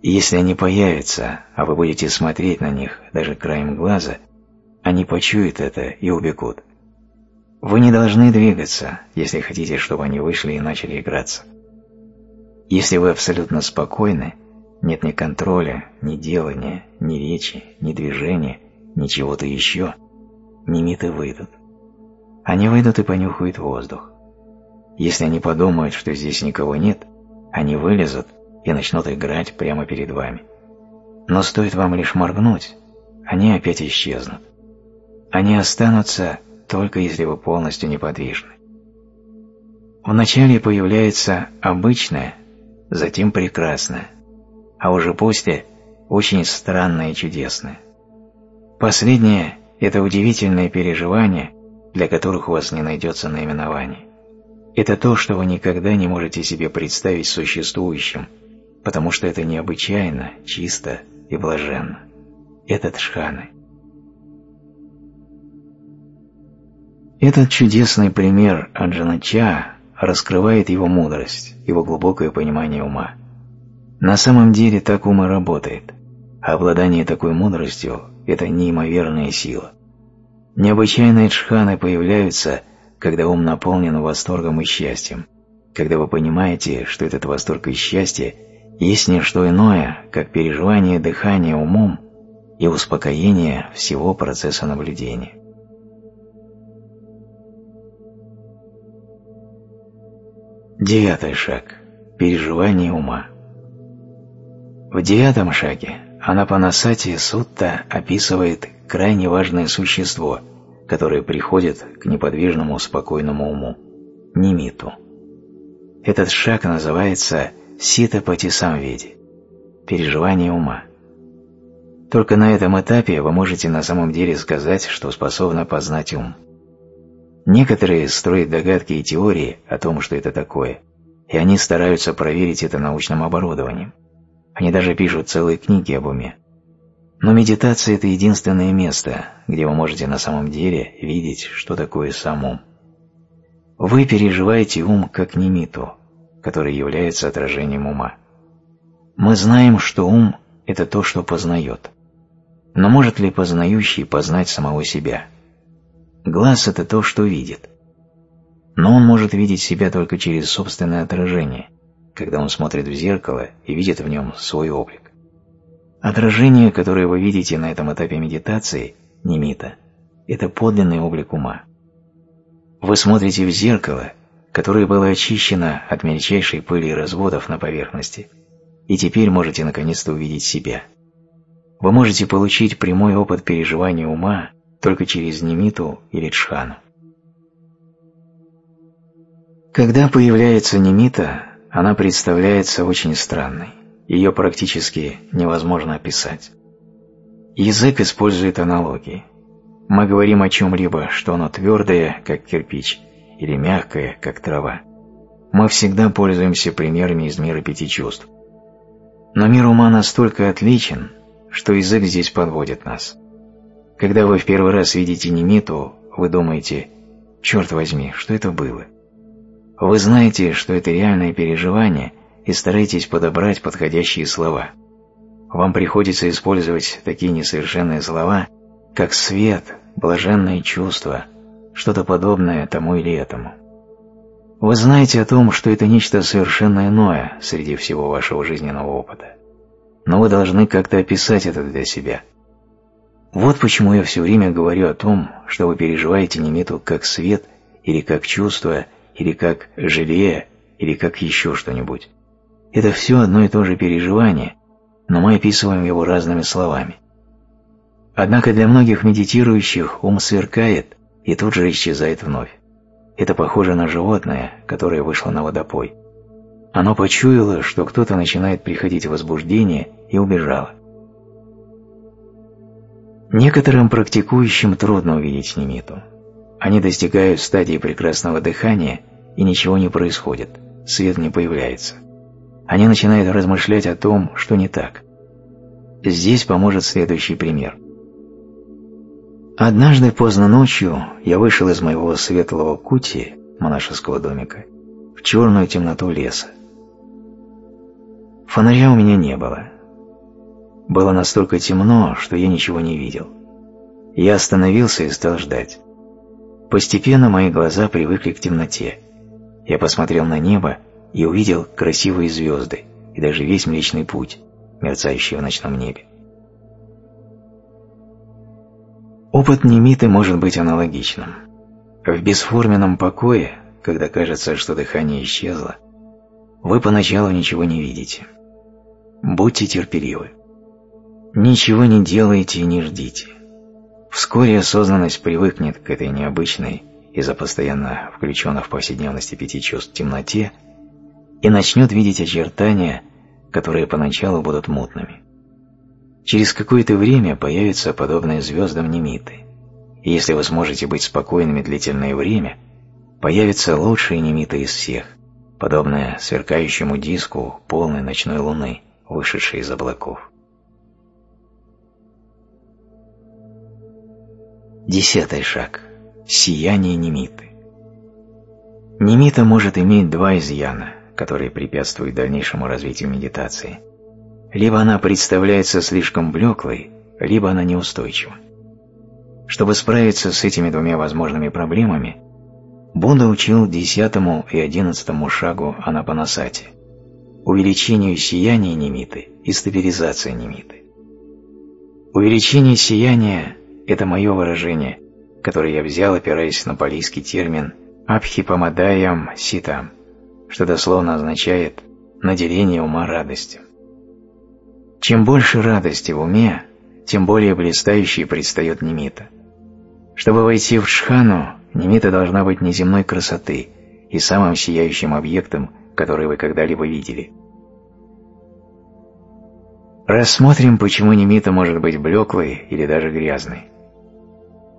[SPEAKER 1] И если они появятся, а вы будете смотреть на них даже краем глаза, они почуют это и убегут. Вы не должны двигаться, если хотите, чтобы они вышли и начали играться. Если вы абсолютно спокойны, нет ни контроля, ни делания, ни речи, ни движения, ни чего-то еще, немиты выйдут. Они выйдут и понюхают воздух. Если они подумают, что здесь никого нет, они вылезут и начнут играть прямо перед вами. Но стоит вам лишь моргнуть, они опять исчезнут. Они останутся только если вы полностью неподвижны. Вначале появляется обычное, затем прекрасное, а уже после очень странное и чудесное. Последнее – это удивительное переживание, для которых у вас не найдется наименования. Это то, что вы никогда не можете себе представить существующим, потому что это необычайно, чисто и блаженно. Это тшханы. Этот чудесный пример Аджанача раскрывает его мудрость, его глубокое понимание ума. На самом деле так ум и работает, а обладание такой мудростью – это неимоверная сила. Необычайные джханы появляются – когда ум наполнен восторгом и счастьем, когда вы понимаете, что этот восторг и счастье есть не что иное, как переживание дыхания умом и успокоение всего процесса наблюдения. Девятый шаг. Переживание ума. В девятом шаге Анапанасати Сутта описывает крайне важное существо – которые приходят к неподвижному спокойному уму, нимиту. Этот шаг называется сита патисамведи – переживание ума. Только на этом этапе вы можете на самом деле сказать, что способны познать ум. Некоторые строят догадки и теории о том, что это такое, и они стараются проверить это научным оборудованием. Они даже пишут целые книги об уме. Но медитация – это единственное место, где вы можете на самом деле видеть, что такое сам ум. Вы переживаете ум как немиту, который является отражением ума. Мы знаем, что ум – это то, что познает. Но может ли познающий познать самого себя? Глаз – это то, что видит. Но он может видеть себя только через собственное отражение, когда он смотрит в зеркало и видит в нем свой облик. Отражение, которое вы видите на этом этапе медитации, немита, это подлинный облик ума. Вы смотрите в зеркало, которое было очищено от мельчайшей пыли и разводов на поверхности, и теперь можете наконец-то увидеть себя. Вы можете получить прямой опыт переживания ума только через немиту или джхану. Когда появляется немита, она представляется очень странной, ее практически невозможно описать. Язык использует аналогии. Мы говорим о чем-либо, что оно твердое, как кирпич, или мягкое, как трава. Мы всегда пользуемся примерами из мира пяти чувств. Но мир ума настолько отличен, что язык здесь подводит нас. Когда вы в первый раз видите немиту, вы думаете «Черт возьми, что это было?». Вы знаете, что это реальное переживание и стараетесь подобрать подходящие слова – вам приходится использовать такие несовершенные слова, как свет, блаженное чувство, что-то подобное тому или этому. Вы знаете о том, что это нечто совершенно иное среди всего вашего жизненного опыта. Но вы должны как-то описать это для себя. Вот почему я все время говорю о том, что вы переживаете немиту как свет, или как чувство, или как желе, или как еще что-нибудь. Это все одно и то же переживание, но мы описываем его разными словами. Однако для многих медитирующих ум сверкает и тут же исчезает вновь. Это похоже на животное, которое вышло на водопой. Оно почуяло, что кто-то начинает приходить в возбуждение и убежало. Некоторым практикующим трудно увидеть немиту. Они достигают стадии прекрасного дыхания, и ничего не происходит, свет не появляется они начинают размышлять о том, что не так. Здесь поможет следующий пример. Однажды поздно ночью я вышел из моего светлого кути, монашеского домика, в черную темноту леса. Фонаря у меня не было. Было настолько темно, что я ничего не видел. Я остановился и стал ждать. Постепенно мои глаза привыкли к темноте. Я посмотрел на небо и увидел красивые звезды и даже весь Млечный Путь, мерцающий в ночном небе. Опыт немиты может быть аналогичным. В бесформенном покое, когда кажется, что дыхание исчезло, вы поначалу ничего не видите. Будьте терпеливы. Ничего не делайте и не ждите. Вскоре осознанность привыкнет к этой необычной из-за постоянно включенных в повседневности пяти чувств темноте – и начнет видеть очертания, которые поначалу будут мутными. Через какое-то время появятся подобные звездам немиты, и если вы сможете быть спокойными длительное время, появятся лучшие немиты из всех, подобные сверкающему диску полной ночной луны, вышедшей из облаков. Десятый шаг. Сияние немиты. Немита может иметь два изъяна которые препятствуют дальнейшему развитию медитации. Либо она представляется слишком блеклой, либо она неустойчива. Чтобы справиться с этими двумя возможными проблемами, Будда учил десятому и одиннадцатому шагу анапанасати – увеличению сияния немиты и стабилизации немиты. Увеличение сияния – это мое выражение, которое я взял, опираясь на палийский термин «абхипамадаям ситам», что дословно означает наделение ума радостью. Чем больше радости в уме, тем более блистающей предстает немита. Чтобы войти в Шхану, немита должна быть неземной красоты и самым сияющим объектом, который вы когда-либо видели. Рассмотрим, почему немита может быть блеклой или даже грязной.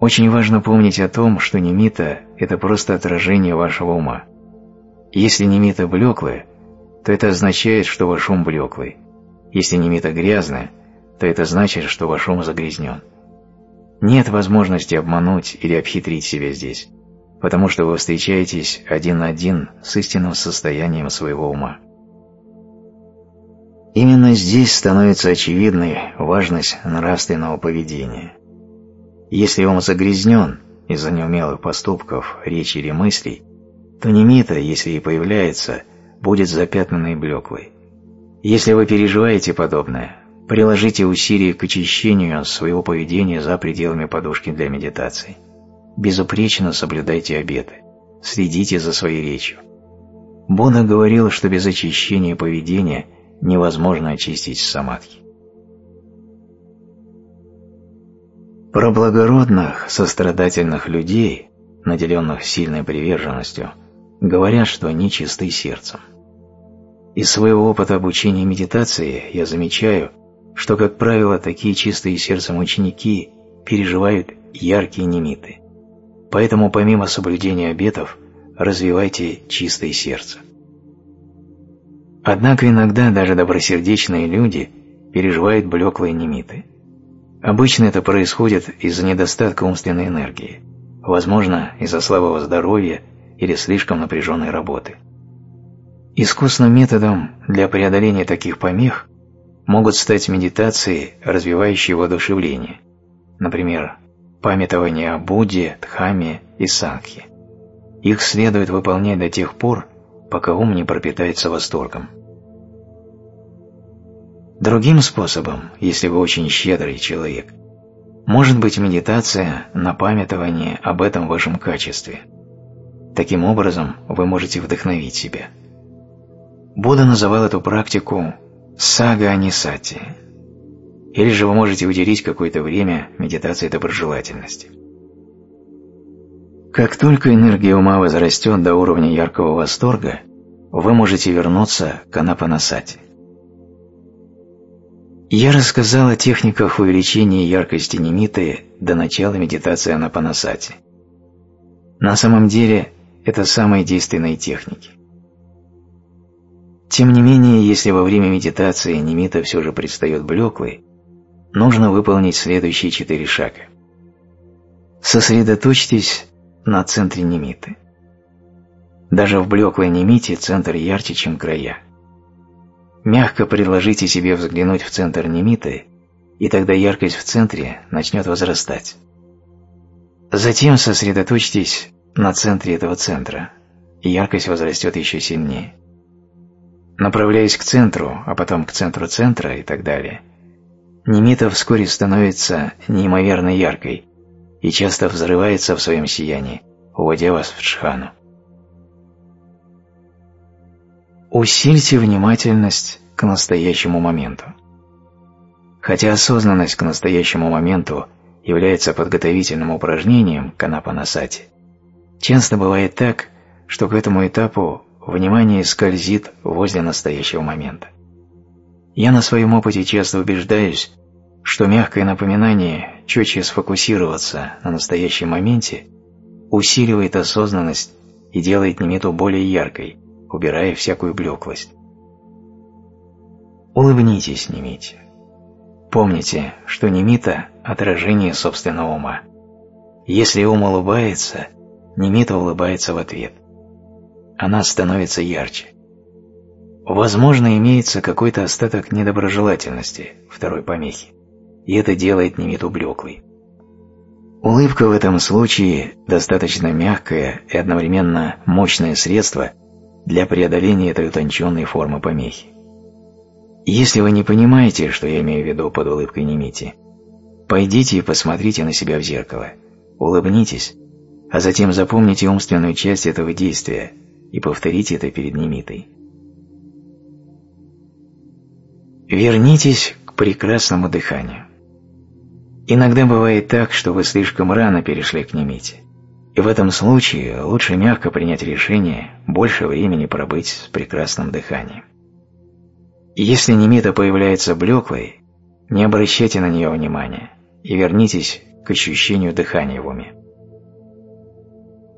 [SPEAKER 1] Очень важно помнить о том, что немита – это просто отражение вашего ума – если немита блеклая, то это означает, что ваш ум блеклый. Если немита грязная, то это значит, что ваш ум загрязнен. Нет возможности обмануть или обхитрить себя здесь, потому что вы встречаетесь один на один с истинным состоянием своего ума. Именно здесь становится очевидной важность нравственного поведения. Если ум загрязнен из-за неумелых поступков, речи или мыслей, то немита, если и появляется, будет запятнанной и блеклой. Если вы переживаете подобное, приложите усилия к очищению своего поведения за пределами подушки для медитации. Безупречно соблюдайте обеты, следите за своей речью. Будда говорил, что без очищения поведения невозможно очистить самадхи. Про благородных, сострадательных людей, наделенных сильной приверженностью, говорят, что они чисты сердцем. Из своего опыта обучения медитации я замечаю, что, как правило, такие чистые сердцем ученики переживают яркие немиты. Поэтому помимо соблюдения обетов, развивайте чистое сердце. Однако иногда даже добросердечные люди переживают блеклые немиты. Обычно это происходит из-за недостатка умственной энергии, возможно, из-за слабого здоровья или слишком напряженной работы. Искусным методом для преодоления таких помех могут стать медитации, развивающие воодушевление, например, памятование о Будде, Дхамме и Сангхе. Их следует выполнять до тех пор, пока ум не пропитается восторгом. Другим способом, если вы очень щедрый человек, может быть медитация на памятование об этом вашем качестве. Таким образом вы можете вдохновить себя – Будда называл эту практику сага анисати, или же вы можете уделить какое-то время медитации доброжелательности. Как только энергия ума возрастет до уровня яркого восторга, вы можете вернуться к анапанасати. Я рассказал о техниках увеличения яркости немиты до начала медитации анапанасати. На самом деле, это самые действенные техники. Тем не менее, если во время медитации немита все же предстает блеклой, нужно выполнить следующие четыре шага. Сосредоточьтесь на центре немиты. Даже в блеклой немите центр ярче, чем края. Мягко предложите себе взглянуть в центр немиты, и тогда яркость в центре начнет возрастать. Затем сосредоточьтесь на центре этого центра, и яркость возрастет еще сильнее направляясь к центру, а потом к центру центра и так далее, Немита вскоре становится неимоверно яркой и часто взрывается в своем сиянии, уводя вас в Джхану. Усильте внимательность к настоящему моменту. Хотя осознанность к настоящему моменту является подготовительным упражнением к анапанасати, часто бывает так, что к этому этапу внимание скользит возле настоящего момента. Я на своем опыте часто убеждаюсь, что мягкое напоминание четче сфокусироваться на настоящем моменте усиливает осознанность и делает немиту более яркой, убирая всякую блеклость. Улыбнитесь немите. Помните, что немита – отражение собственного ума. Если ум улыбается, немита улыбается в ответ – она становится ярче. Возможно, имеется какой-то остаток недоброжелательности, второй помехи, и это делает немиту блеклой. Улыбка в этом случае достаточно мягкое и одновременно мощное средство для преодоления этой утонченной формы помехи. Если вы не понимаете, что я имею в виду под улыбкой немити, пойдите и посмотрите на себя в зеркало, улыбнитесь, а затем запомните умственную часть этого действия – и повторите это перед Немитой. Вернитесь к прекрасному дыханию. Иногда бывает так, что вы слишком рано перешли к Немите, и в этом случае лучше мягко принять решение больше времени пробыть с прекрасным дыханием. Если Немита появляется блеклой, не обращайте на нее внимания и вернитесь к ощущению дыхания в уме.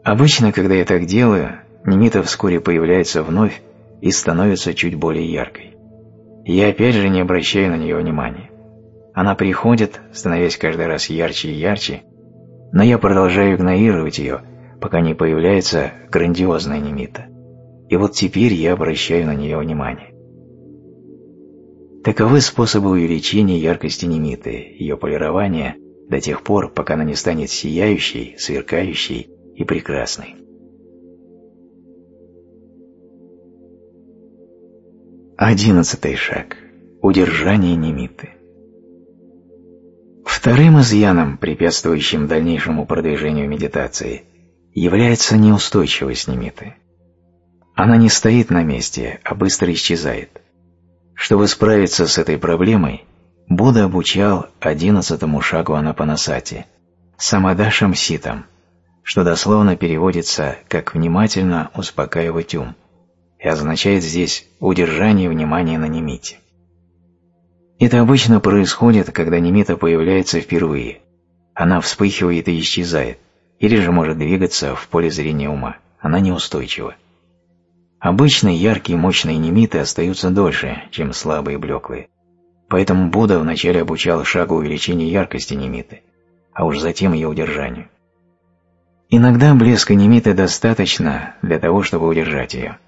[SPEAKER 1] Обычно, когда я так делаю, Немита вскоре появляется вновь и становится чуть более яркой. Я опять же не обращаю на нее внимания. Она приходит, становясь каждый раз ярче и ярче, но я продолжаю игнорировать ее, пока не появляется грандиозная немита. И вот теперь я обращаю на нее внимание. Таковы способы увеличения яркости немиты, ее полирования до тех пор, пока она не станет сияющей, сверкающей и прекрасной. Одиннадцатый шаг. Удержание немиты. Вторым изъяном, препятствующим дальнейшему продвижению медитации, является неустойчивость немиты. Она не стоит на месте, а быстро исчезает. Чтобы справиться с этой проблемой, Будда обучал одиннадцатому шагу анапанасати – самадашам ситам, что дословно переводится как «внимательно успокаивать ум» и означает здесь удержание внимания на немите. Это обычно происходит, когда немита появляется впервые. Она вспыхивает и исчезает, или же может двигаться в поле зрения ума. Она неустойчива. Обычно яркие мощные немиты остаются дольше, чем слабые блеклые. Поэтому Будда вначале обучал шагу увеличения яркости немиты, а уж затем ее удержанию. Иногда блеска немиты достаточно для того, чтобы удержать ее.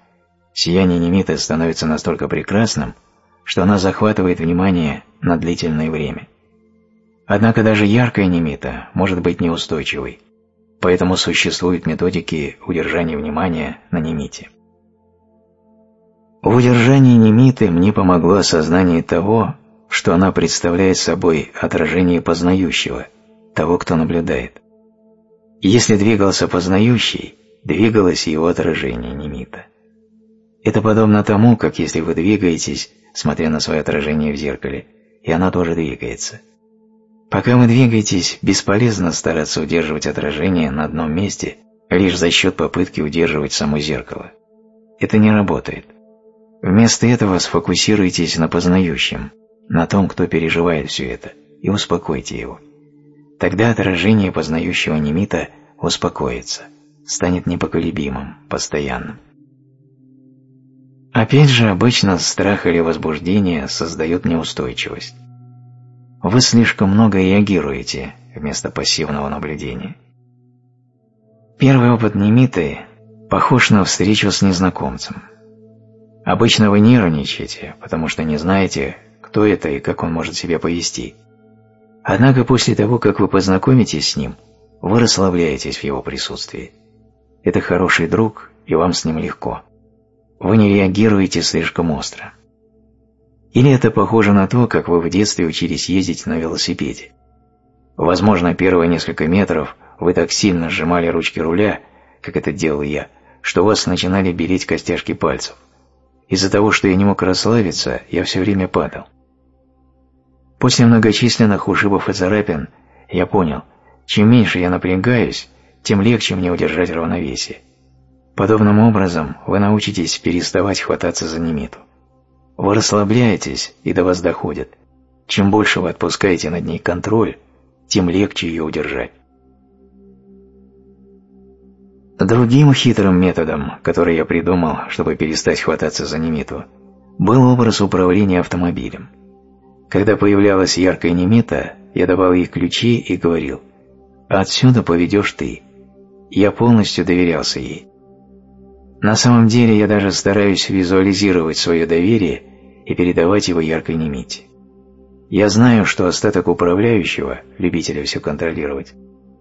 [SPEAKER 1] Сияние немиты становится настолько прекрасным, что она захватывает внимание на длительное время. Однако даже яркая немита может быть неустойчивой, поэтому существуют методики удержания внимания на немите. В удержании немиты мне помогло осознание того, что она представляет собой отражение познающего, того, кто наблюдает. Если двигался познающий, двигалось его отражение немита. Это подобно тому, как если вы двигаетесь, смотря на свое отражение в зеркале, и оно тоже двигается. Пока вы двигаетесь, бесполезно стараться удерживать отражение на одном месте лишь за счет попытки удерживать само зеркало. Это не работает. Вместо этого сфокусируйтесь на познающем, на том, кто переживает все это, и успокойте его. Тогда отражение познающего немита успокоится, станет непоколебимым, постоянным. Опять же, обычно страх или возбуждение создают неустойчивость. Вы слишком много реагируете вместо пассивного наблюдения. Первый опыт немиты похож на встречу с незнакомцем. Обычно вы нервничаете, потому что не знаете, кто это и как он может себя повести. Однако после того, как вы познакомитесь с ним, вы расслабляетесь в его присутствии. Это хороший друг, и вам с ним легко вы не реагируете слишком остро. Или это похоже на то, как вы в детстве учились ездить на велосипеде. Возможно, первые несколько метров вы так сильно сжимали ручки руля, как это делал я, что вас начинали белеть костяшки пальцев. Из-за того, что я не мог расслабиться, я все время падал. После многочисленных ушибов и царапин я понял, чем меньше я напрягаюсь, тем легче мне удержать равновесие. Подобным образом вы научитесь переставать хвататься за немиту. Вы расслабляетесь, и до вас доходит. Чем больше вы отпускаете над ней контроль, тем легче ее удержать. Другим хитрым методом, который я придумал, чтобы перестать хвататься за немиту, был образ управления автомобилем. Когда появлялась яркая немита, я давал ей ключи и говорил «Отсюда поведешь ты». Я полностью доверялся ей. На самом деле я даже стараюсь визуализировать свое доверие и передавать его яркой немите. Я знаю, что остаток управляющего, любителя все контролировать,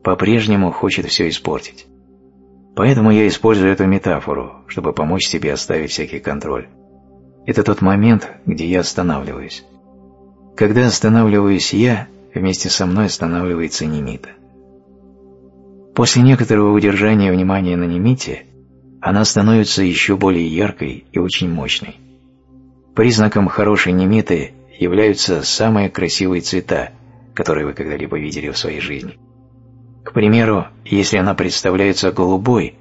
[SPEAKER 1] по-прежнему хочет все испортить. Поэтому я использую эту метафору, чтобы помочь себе оставить всякий контроль. Это тот момент, где я останавливаюсь. Когда останавливаюсь я, вместе со мной останавливается немита. После некоторого удержания внимания на немите она становится еще более яркой и очень мощной. Признаком хорошей немиты являются самые красивые цвета, которые вы когда-либо видели в своей жизни. К примеру, если она представляется голубой,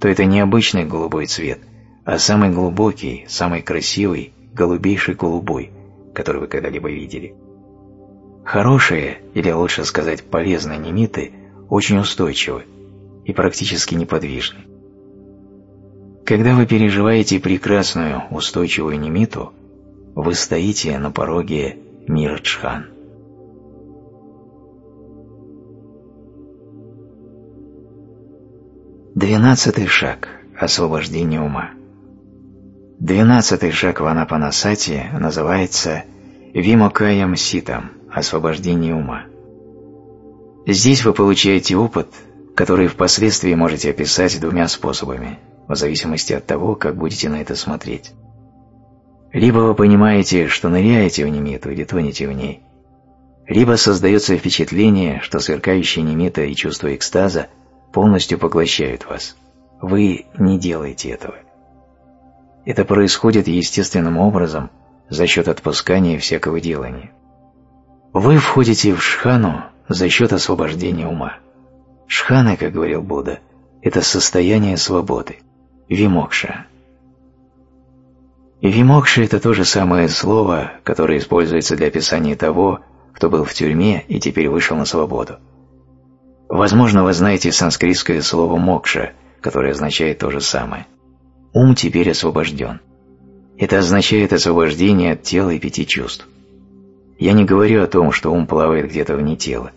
[SPEAKER 1] то это не обычный голубой цвет, а самый глубокий, самый красивый, голубейший голубой, который вы когда-либо видели. Хорошие, или лучше сказать полезные немиты, очень устойчивы и практически неподвижны. Когда вы переживаете прекрасную, устойчивую немиту, вы стоите на пороге мира Чхан. Двенадцатый шаг – освобождение ума. Двенадцатый шаг в Анапанасати называется Вимокаям Ситам – освобождение ума. Здесь вы получаете опыт, который впоследствии можете описать двумя способами – в зависимости от того, как будете на это смотреть. Либо вы понимаете, что ныряете в немиту или тонете в ней, либо создается впечатление, что сверкающие немита и чувство экстаза полностью поглощают вас. Вы не делаете этого. Это происходит естественным образом, за счет отпускания всякого делания. Вы входите в шхану за счет освобождения ума. Шхана, как говорил Будда, это состояние свободы, вимокша. Вимокша – это то же самое слово, которое используется для описания того, кто был в тюрьме и теперь вышел на свободу. Возможно, вы знаете санскритское слово «мокша», которое означает то же самое. Ум теперь освобожден. Это означает освобождение от тела и пяти чувств. Я не говорю о том, что ум плавает где-то вне тела.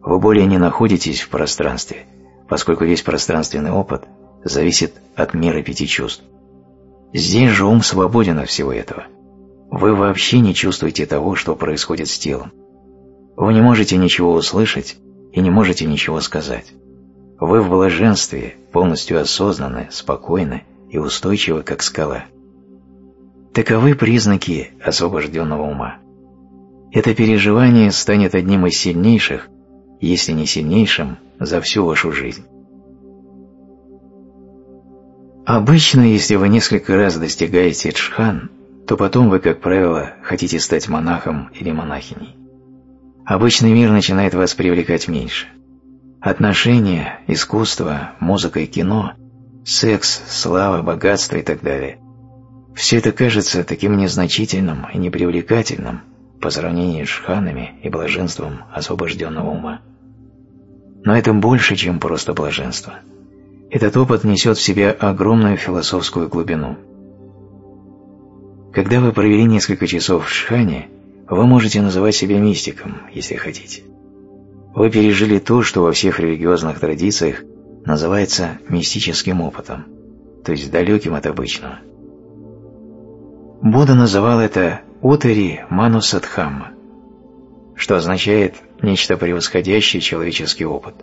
[SPEAKER 1] Вы более не находитесь в пространстве, поскольку весь пространственный опыт зависит от мира пяти чувств. Здесь же ум свободен от всего этого. Вы вообще не чувствуете того, что происходит с телом. Вы не можете ничего услышать и не можете ничего сказать. Вы в блаженстве, полностью осознанны, спокойны и устойчивы, как скала. Таковы признаки освобожденного ума. Это переживание станет одним из сильнейших, если не сильнейшим, за всю вашу жизнь. Обычно, если вы несколько раз достигаете джхан, то потом вы, как правило, хотите стать монахом или монахиней. Обычный мир начинает вас привлекать меньше. Отношения, искусство, музыка и кино, секс, слава, богатство и так далее – все это кажется таким незначительным и непривлекательным по сравнению с шханами и блаженством освобожденного ума. Но это больше, чем просто блаженство – этот опыт несет в себе огромную философскую глубину. Когда вы провели несколько часов в Шхане, вы можете называть себя мистиком, если хотите. Вы пережили то, что во всех религиозных традициях называется мистическим опытом, то есть далеким от обычного. Будда называл это «утари манусадхамма», что означает «нечто превосходящее человеческий опыт».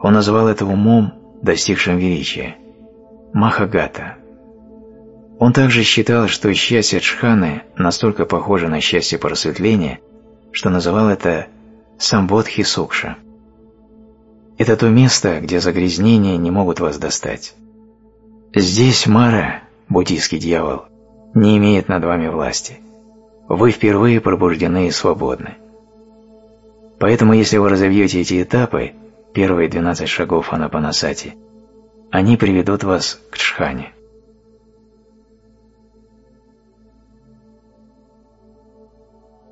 [SPEAKER 1] Он называл это умом достигшим величия, Махагата. Он также считал, что счастье Джханы настолько похоже на счастье просветления, что называл это Самбодхи Сукша. Это то место, где загрязнения не могут вас достать. Здесь Мара, буддийский дьявол, не имеет над вами власти. Вы впервые пробуждены и свободны. Поэтому если вы разовьете эти этапы – первые 12 шагов Анапанасати, они приведут вас к Чхане.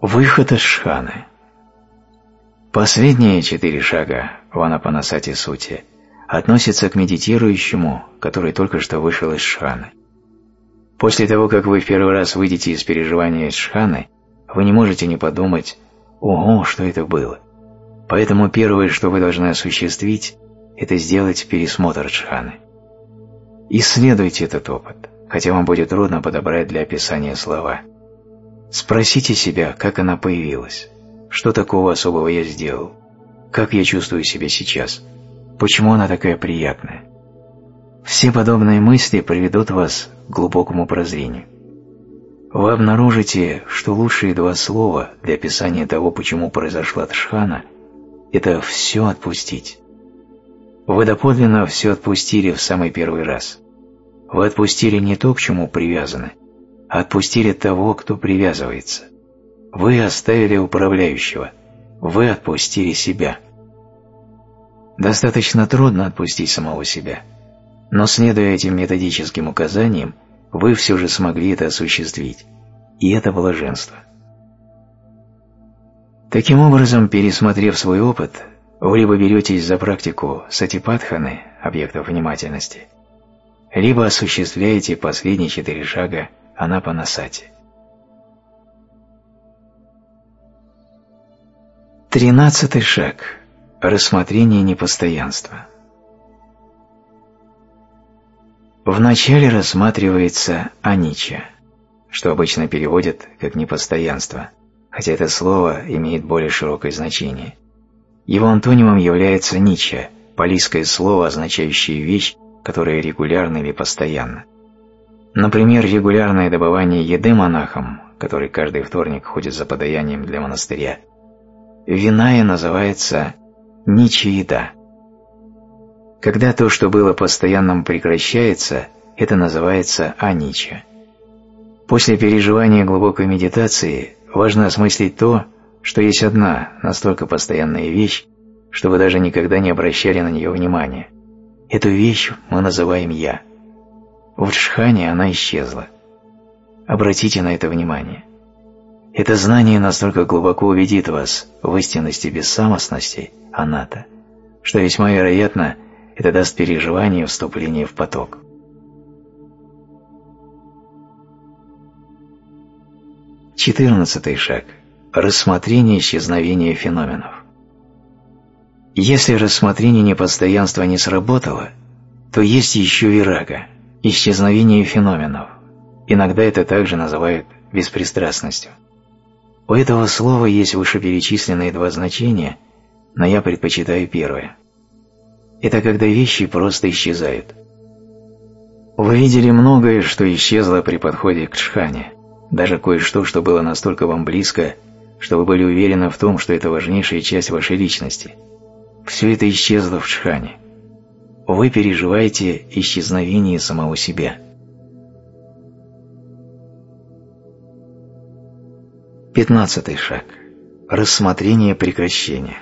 [SPEAKER 1] Выход из Шханы Последние четыре шага в Анапанасати Сути относятся к медитирующему, который только что вышел из Шханы. После того, как вы в первый раз выйдете из переживания из Шханы, вы не можете не подумать «Ого, что это было!» Поэтому первое, что вы должны осуществить, это сделать пересмотр джханы. Исследуйте этот опыт, хотя вам будет трудно подобрать для описания слова. Спросите себя, как она появилась, что такого особого я сделал, как я чувствую себя сейчас, почему она такая приятная. Все подобные мысли приведут вас к глубокому прозрению. Вы обнаружите, что лучшие два слова для описания того, почему произошла тшхана – это все отпустить. Вы доподлинно все отпустили в самый первый раз. Вы отпустили не то, к чему привязаны, а отпустили того, кто привязывается. Вы оставили управляющего, вы отпустили себя. Достаточно трудно отпустить самого себя, но следуя этим методическим указаниям, вы все же смогли это осуществить, и это блаженство. Таким образом, пересмотрев свой опыт, вы либо беретесь за практику сатипатханы, объектов внимательности, либо осуществляете последние четыре шага анапанасати. Тринадцатый шаг – рассмотрение непостоянства. Вначале рассматривается анича, что обычно переводят как непостоянство – хотя это слово имеет более широкое значение. Его антонимом является нича, палийское слово, означающее вещь, которая регулярна или постоянна. Например, регулярное добывание еды монахом, который каждый вторник ходит за подаянием для монастыря, виная называется ничья Когда то, что было постоянным, прекращается, это называется анича. После переживания глубокой медитации важно осмыслить то, что есть одна настолько постоянная вещь, что вы даже никогда не обращали на нее внимания. Эту вещь мы называем «я». В Джхане она исчезла. Обратите на это внимание. Это знание настолько глубоко уведит вас в истинности бессамостности, аната, что весьма вероятно это даст переживание вступления в поток. Четырнадцатый шаг – Рассмотрение исчезновения феноменов. Если рассмотрение непостоянства не сработало, то есть еще вирага, исчезновение феноменов. Иногда это также называют беспристрастностью. У этого слова есть вышеперечисленные два значения, но я предпочитаю первое. Это когда вещи просто исчезают. Вы видели многое, что исчезло при подходе к Чхане, даже кое-что, что было настолько вам близко, что вы были уверены в том, что это важнейшая часть вашей личности. Все это исчезло в Чхане. Вы переживаете исчезновение самого себя. Пятнадцатый шаг. Рассмотрение прекращения.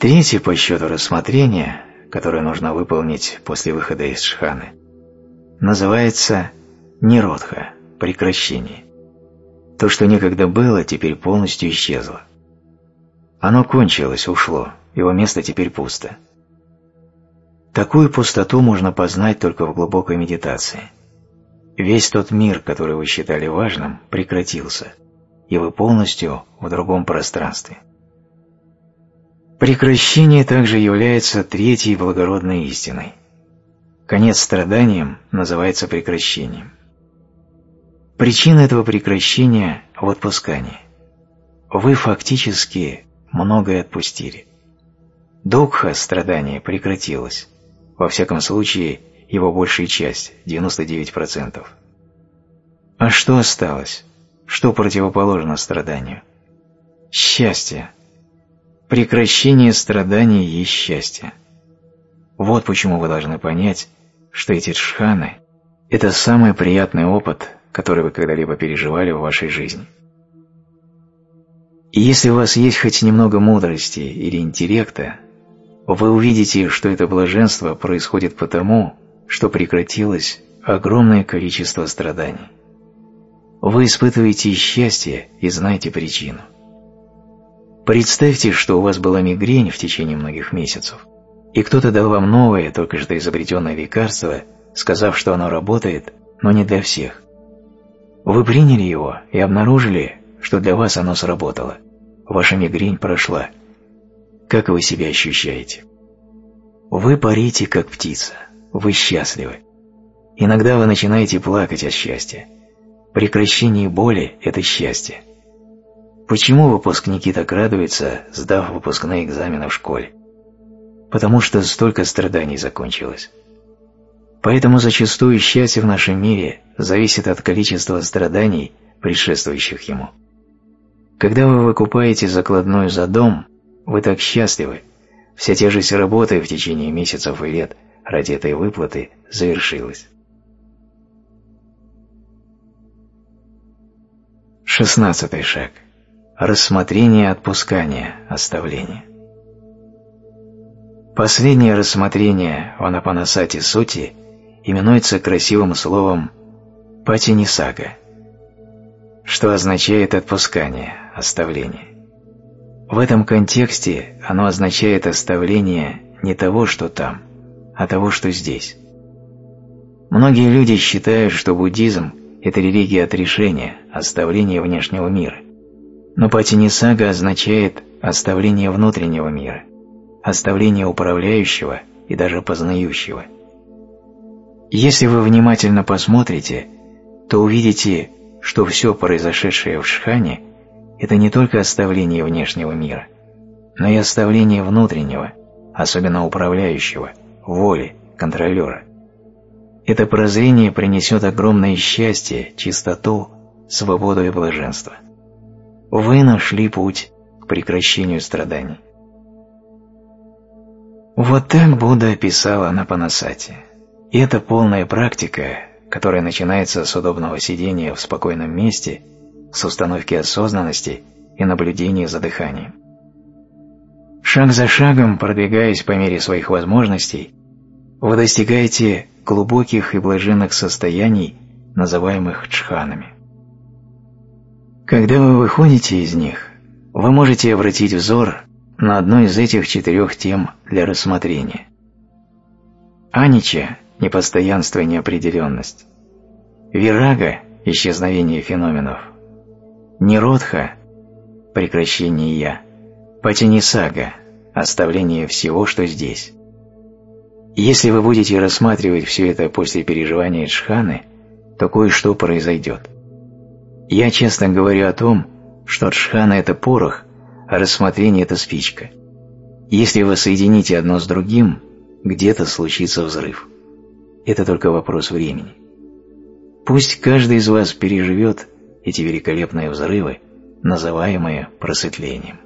[SPEAKER 1] Третье по счету рассмотрение, которое нужно выполнить после выхода из Шханы, называется ниродха – прекращение. То, что некогда было, теперь полностью исчезло. Оно кончилось, ушло, его место теперь пусто. Такую пустоту можно познать только в глубокой медитации. Весь тот мир, который вы считали важным, прекратился, и вы полностью в другом пространстве. Прекращение также является третьей благородной истиной. Конец страданиям называется прекращением. Причина этого прекращения в отпускании. Вы фактически многое отпустили. Дукха страдания прекратилось. Во всяком случае, его большая часть, 99%. А что осталось? Что противоположно страданию? Счастье. Прекращение страданий есть счастье. Вот почему вы должны понять, что эти джханы – это самый приятный опыт, который вы когда-либо переживали в вашей жизни. И если у вас есть хоть немного мудрости или интеллекта, вы увидите, что это блаженство происходит потому, что прекратилось огромное количество страданий. Вы испытываете счастье и знаете причину. Представьте, что у вас была мигрень в течение многих месяцев, и кто-то дал вам новое, только что изобретенное лекарство, сказав, что оно работает, но не для всех. Вы приняли его и обнаружили, что для вас оно сработало. Ваша мигрень прошла. Как вы себя ощущаете? Вы парите, как птица. Вы счастливы. Иногда вы начинаете плакать от счастья. Прекращение боли – это счастье. Почему выпускники так радуются, сдав выпускные экзамены в школе? Потому что столько страданий закончилось. Поэтому зачастую счастье в нашем мире зависит от количества страданий, предшествующих ему. Когда вы выкупаете закладную за дом, вы так счастливы, вся тяжесть работы в течение месяцев и лет ради этой выплаты завершилась. Шестнадцатый шаг. Рассмотрение отпускания, оставления. Последнее рассмотрение в Анапанасати сути именуется красивым словом «патинисага», что означает отпускание, оставление. В этом контексте оно означает оставление не того, что там, а того, что здесь. Многие люди считают, что буддизм – это религия отрешения, оставления внешнего мира. Но патинисага означает оставление внутреннего мира, оставление управляющего и даже познающего – если вы внимательно посмотрите, то увидите, что все произошедшее в Шхане – это не только оставление внешнего мира, но и оставление внутреннего, особенно управляющего, воли, контролера. Это прозрение принесет огромное счастье, чистоту, свободу и блаженство. Вы нашли путь к прекращению страданий. Вот так Будда описала на Панасате – и это полная практика, которое начинается с удобного сидения в спокойном месте, с установки осознанности и наблюдения за дыханием. Шаг за шагом, продвигаясь по мере своих возможностей, вы достигаете глубоких и блаженных состояний, называемых чханами. Когда вы выходите из них, вы можете обратить взор на одну из этих четырех тем для рассмотрения. Анича – непостоянство и неопределенность. Вирага – исчезновение феноменов. Ниродха – прекращение «я». Патинисага – оставление всего, что здесь. Если вы будете рассматривать все это после переживания джханы, то кое-что произойдет. Я часто говорю о том, что джхана – это порох, а рассмотрение – это спичка. Если вы соедините одно с другим, где-то случится взрыв. Это только вопрос времени. Пусть каждый из вас переживет эти великолепные взрывы, называемые просветлением.